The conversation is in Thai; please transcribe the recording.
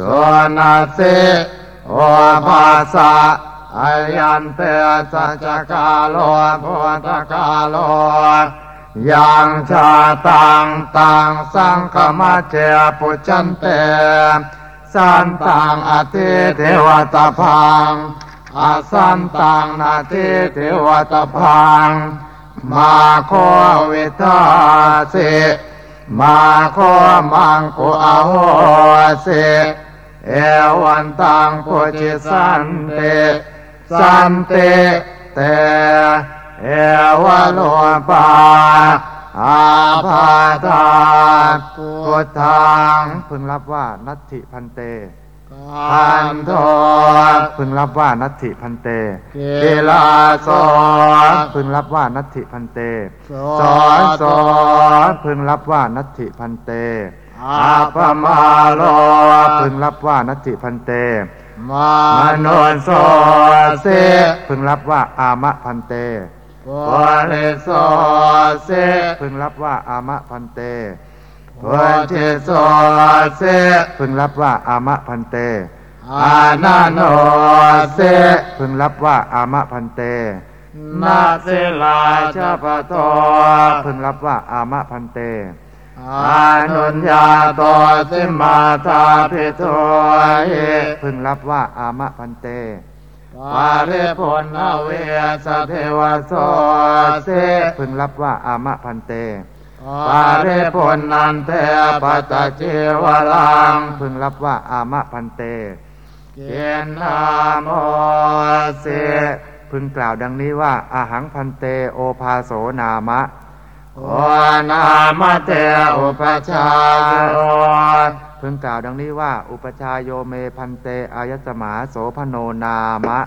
สุนัสิโอภาสะอายันเตสัจกาโลพุทธกาโลยังชาตังตังสังคมาเจปุจันเตสันตังอติเทวตาพังอาสันตังนาทิเทวตาพังมาโควิทาสิมาโข มังกุอะโหสิ เอวันตังปุจฉิสสันติสันต ิเตเอวรูปาอาพาธา กุฏฐังพึงรับว่านัตถิ ภันเต คัณโฑ พึงรับว่านัตถิ ภันเต กิลาโสพึงรับว่านัตถิพันเตสอนโสพึงรับว่านัตถิพันเต อาปมาโลพึงรับว่านัตถิพันเตมโนโสเสพึงรับว่าอามะพันเตวริโสเสพึงรับว่าอามะพันเตวัชิโสเสพึงรับว่าอามะพันเตอานาโนเสพึงรับว่าอามะพันเตนาเสลาชาปโตพึงรับว่าอามะพันเต อานุญญาโตสิมาตาพิโทเอพึงรับว่าอามะพันเตปาริพุนเวสเทวโสเสพึงรับว่าอามะพันเตปาริพุนนันเตปัตตจิวลังพึงรับว่าอามะพันเตเกณนาโมเสพึงกล่าวดังนี้ว่าอาหังพันเตโอภาโสนามะ โอนามเตอุปชาโยพึงกล่าวดังนี้ว่า อุปชาโยเมพันเตอายสมาโสพโนนามะ